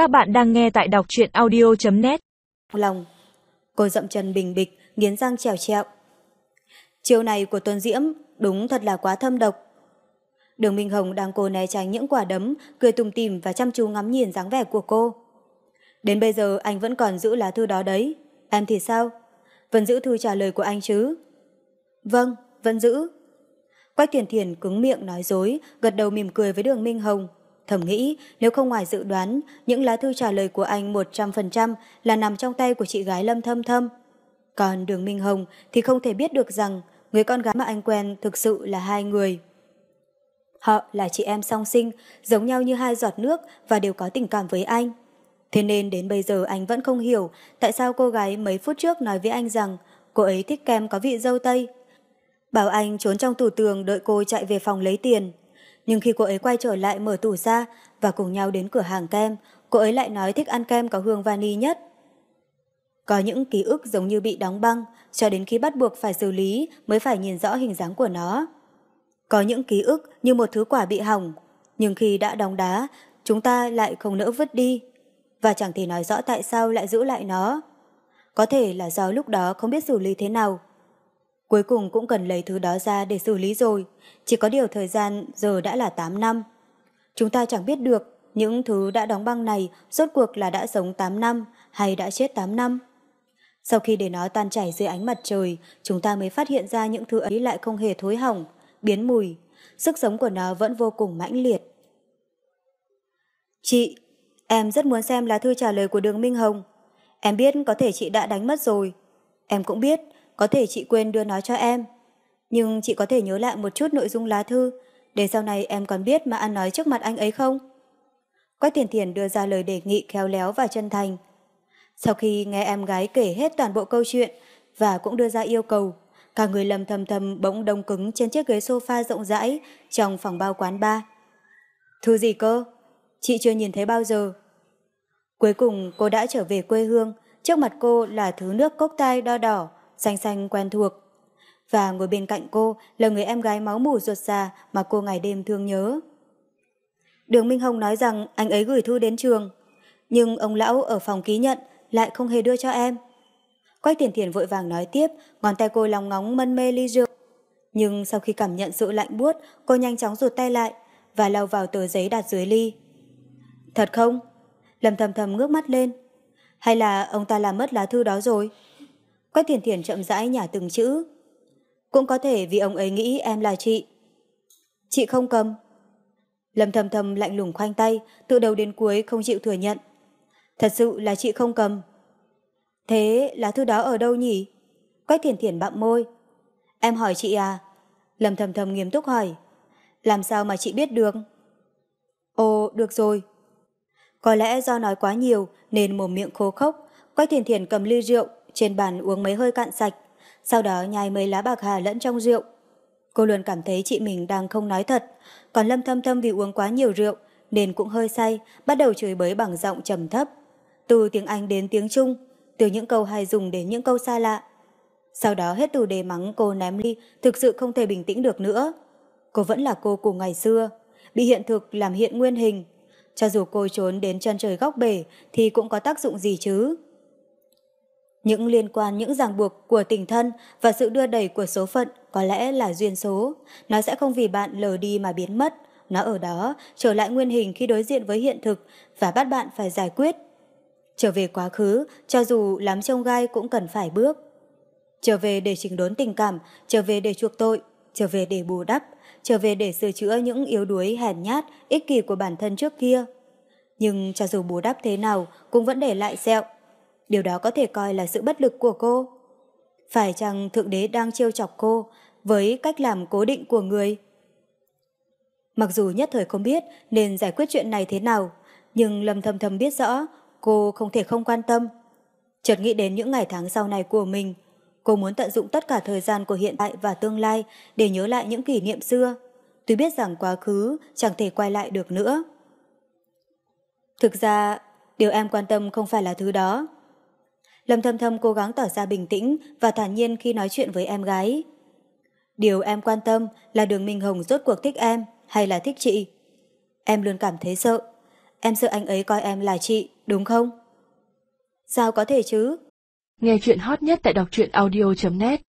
Các bạn đang nghe tại đọc truyện audio.net Lòng Cô dậm chân bình bịch, nghiến răng trèo trẹo. chiều này của Tuấn Diễm đúng thật là quá thâm độc. Đường Minh Hồng đang cố né tránh những quả đấm, cười tùng tìm và chăm chú ngắm nhìn dáng vẻ của cô. Đến bây giờ anh vẫn còn giữ lá thư đó đấy. Em thì sao? Vẫn giữ thư trả lời của anh chứ? Vâng, vẫn giữ. Quách Thiền Thiền cứng miệng nói dối, gật đầu mỉm cười với đường Minh Hồng. Thầm nghĩ, nếu không ngoài dự đoán, những lá thư trả lời của anh 100% là nằm trong tay của chị gái Lâm Thâm Thâm. Còn đường Minh Hồng thì không thể biết được rằng người con gái mà anh quen thực sự là hai người. Họ là chị em song sinh, giống nhau như hai giọt nước và đều có tình cảm với anh. Thế nên đến bây giờ anh vẫn không hiểu tại sao cô gái mấy phút trước nói với anh rằng cô ấy thích kem có vị dâu tây. Bảo anh trốn trong tủ tường đợi cô chạy về phòng lấy tiền. Nhưng khi cô ấy quay trở lại mở tủ ra và cùng nhau đến cửa hàng kem, cô ấy lại nói thích ăn kem có hương vani nhất. Có những ký ức giống như bị đóng băng, cho đến khi bắt buộc phải xử lý mới phải nhìn rõ hình dáng của nó. Có những ký ức như một thứ quả bị hỏng, nhưng khi đã đóng đá, chúng ta lại không nỡ vứt đi, và chẳng thể nói rõ tại sao lại giữ lại nó. Có thể là do lúc đó không biết xử lý thế nào. Cuối cùng cũng cần lấy thứ đó ra để xử lý rồi, chỉ có điều thời gian giờ đã là 8 năm. Chúng ta chẳng biết được những thứ đã đóng băng này rốt cuộc là đã sống 8 năm hay đã chết 8 năm. Sau khi để nó tan chảy dưới ánh mặt trời, chúng ta mới phát hiện ra những thứ ấy lại không hề thối hỏng, biến mùi. Sức sống của nó vẫn vô cùng mãnh liệt. Chị, em rất muốn xem lá thư trả lời của đường Minh Hồng. Em biết có thể chị đã đánh mất rồi. Em cũng biết có thể chị quên đưa nó cho em. Nhưng chị có thể nhớ lại một chút nội dung lá thư, để sau này em còn biết mà ăn nói trước mặt anh ấy không? Quách Thiền Thiền đưa ra lời đề nghị khéo léo và chân thành. Sau khi nghe em gái kể hết toàn bộ câu chuyện và cũng đưa ra yêu cầu, cả người lầm thầm thầm bỗng đông cứng trên chiếc ghế sofa rộng rãi trong phòng bao quán ba. Thư gì cơ? Chị chưa nhìn thấy bao giờ. Cuối cùng cô đã trở về quê hương, trước mặt cô là thứ nước cốc tai đo đỏ, xanh xanh quen thuộc. Và ngồi bên cạnh cô là người em gái máu mủ ruột già mà cô ngày đêm thương nhớ. Đường Minh Hồng nói rằng anh ấy gửi thư đến trường, nhưng ông lão ở phòng ký nhận lại không hề đưa cho em. Quách tiền thiền vội vàng nói tiếp, ngón tay cô lòng ngóng mân mê ly rượu. Nhưng sau khi cảm nhận sự lạnh buốt, cô nhanh chóng rụt tay lại và lau vào tờ giấy đặt dưới ly. Thật không? Lâm thầm thầm ngước mắt lên. Hay là ông ta làm mất lá thư đó rồi? Quách thiền thiền chậm rãi nhả từng chữ. Cũng có thể vì ông ấy nghĩ em là chị. Chị không cầm. Lâm thầm thầm lạnh lùng khoanh tay, từ đầu đến cuối không chịu thừa nhận. Thật sự là chị không cầm. Thế lá thư đó ở đâu nhỉ? Quách thiền thiền bặm môi. Em hỏi chị à? Lâm thầm thầm nghiêm túc hỏi. Làm sao mà chị biết được? Ồ, được rồi. Có lẽ do nói quá nhiều nên mồm miệng khô khốc, Quách thiền thiền cầm ly rượu, trên bàn uống mấy hơi cạn sạch, sau đó nhai mấy lá bạc hà lẫn trong rượu. Cô luôn cảm thấy chị mình đang không nói thật, còn Lâm Thâm Thâm vì uống quá nhiều rượu nên cũng hơi say, bắt đầu chửi bới bằng giọng trầm thấp. Từ tiếng Anh đến tiếng Trung, từ những câu hay dùng đến những câu xa lạ. Sau đó hết từ đề mắng cô ném ly, thực sự không thể bình tĩnh được nữa. Cô vẫn là cô của ngày xưa, bị hiện thực làm hiện nguyên hình. Cho dù cô trốn đến chân trời góc bể thì cũng có tác dụng gì chứ. Những liên quan những ràng buộc của tình thân và sự đưa đẩy của số phận có lẽ là duyên số. Nó sẽ không vì bạn lờ đi mà biến mất. Nó ở đó, trở lại nguyên hình khi đối diện với hiện thực và bắt bạn phải giải quyết. Trở về quá khứ, cho dù lắm trông gai cũng cần phải bước. Trở về để chỉnh đốn tình cảm, trở về để chuộc tội, trở về để bù đắp, trở về để sửa chữa những yếu đuối hèn nhát, ích kỷ của bản thân trước kia. Nhưng cho dù bù đắp thế nào cũng vẫn để lại sẹo, Điều đó có thể coi là sự bất lực của cô. Phải chăng Thượng Đế đang trêu chọc cô với cách làm cố định của người? Mặc dù nhất thời không biết nên giải quyết chuyện này thế nào, nhưng Lâm Thầm Thầm biết rõ cô không thể không quan tâm. Chợt nghĩ đến những ngày tháng sau này của mình, cô muốn tận dụng tất cả thời gian của hiện tại và tương lai để nhớ lại những kỷ niệm xưa, tuy biết rằng quá khứ chẳng thể quay lại được nữa. Thực ra, điều em quan tâm không phải là thứ đó. Lâm Thâm Thâm cố gắng tỏ ra bình tĩnh và thản nhiên khi nói chuyện với em gái. Điều em quan tâm là đường Minh Hồng rốt cuộc thích em hay là thích chị. Em luôn cảm thấy sợ. Em sợ anh ấy coi em là chị, đúng không? Sao có thể chứ? Nghe chuyện hot nhất tại đọc truyện audio.net